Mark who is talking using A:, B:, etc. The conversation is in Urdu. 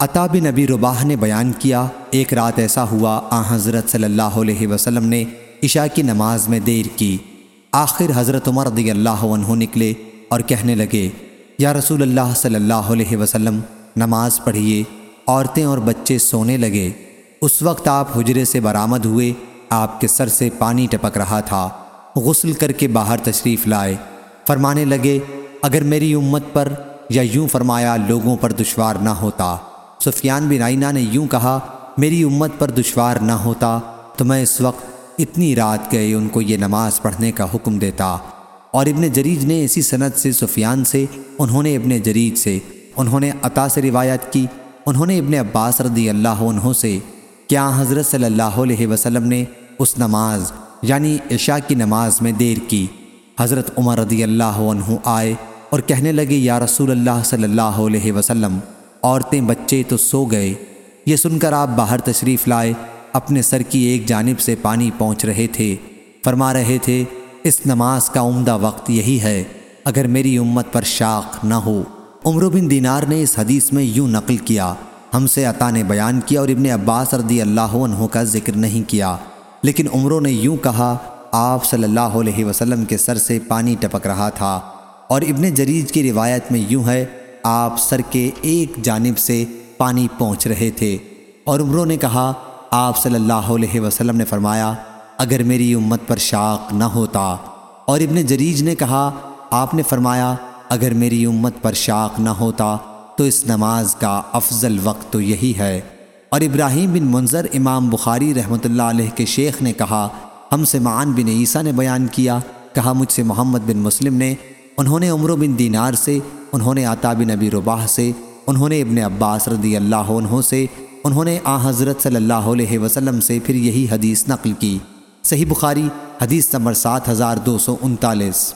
A: عطا بن نبی رباح نے بیان کیا، ایک رات ایسا ہوا، آ حضرت صلی اللہ علیہ وسلم نے عشاء کی نماز میں دیر کی۔ آخر حضرت عمر رضی اللہ عنہ نکلے اور کہنے لگے، یا رسول اللہ صلی اللہ علیہ وسلم، نماز پڑھیے، عورتیں اور بچے سونے لگے۔ اس وقت آپ حجرے سے برآمد ہوئے، آپ کے سر سے پانی ٹپک رہا تھا۔ غسل کر کے باہر تشریف لائے۔ فرمانے لگے، اگر میری امت پر یا یوں فرمایا لوگوں پر دشوار نہ ہوتا سفیان بن آئینہ نے یوں کہا، میری امت پر دشوار نہ ہوتا، تو میں اس وقت اتنی رات گئے ان کو یہ نماز پڑھنے کا حکم دیتا۔ اور ابن جریج نے اسی صنعت سے، سفیان سے، انہوں نے ابن جریج سے، انہوں نے عطا سے روایت کی۔ انہوں نے ابن عباس رضی اللہ عنہ سے کیا حضرت صلی اللہ علیہ وسلم نے اس نماز یعنی عشاء کی نماز میں دیر کی۔ حضرت عمر رضی اللہ عنہ آئے اور کہنے لگے، یا رسول اللہ صلی اللہ علیہ وسلم عورتیں بچے تو سو گئے۔ یہ سن کر آپ باہر تشریف لائے، اپنے سر کی ایک جانب سے پانی پہنچ رہے تھے۔ فرما رہے تھے، اس نماز کا عمدہ وقت یہی ہے، اگر میری امت پر شاخ نہ ہو۔ عمر بن دینار نے اس حدیث میں یوں نقل کیا، ہم سے عطا نے بیان کیا اور ابن عباس رضی اللہ عنہ کا ذکر نہیں کیا۔ لیکن عمروں نے یوں کہا، آپ صلی اللہ علیہ وسلم کے سر سے پانی ٹپک رہا تھا۔ اور ابن جریج کی روایت میں یوں ہے آپ سر کے ایک جانب سے پانی پہنچ رہے تھے۔ اور عمروں نے کہا، آپ صلی اللہ علیہ وسلم نے فرمایا، اگر میری امت پر شاق نہ ہوتا۔ اور ابن جریج نے کہا، آپ نے فرمایا، اگر میری امت پر شاق نہ ہوتا، تو اس نماز کا افضل وقت تو یہی ہے۔ اور ابراہیم بن منظر، امام بخاری رحمۃ اللہ علیہ کے شیخ نے کہا، ہم سے معان بن عیسیٰ نے بیان کیا۔ کہا، مجھ سے محمد بن مسلم نے، انہوں نے عمر بن دینار سے انہوں نے عطا بن نبی رباح سے، انہوں نے ابن عباس رضی اللہ عنہ سے، انہوں نے آ حضرت صلی اللہ علیہ وسلم سے پھر یہی حدیث نقل کی۔ صحیح بخاری، حدیث نمبر سات ہزار دو سو انتالیس۔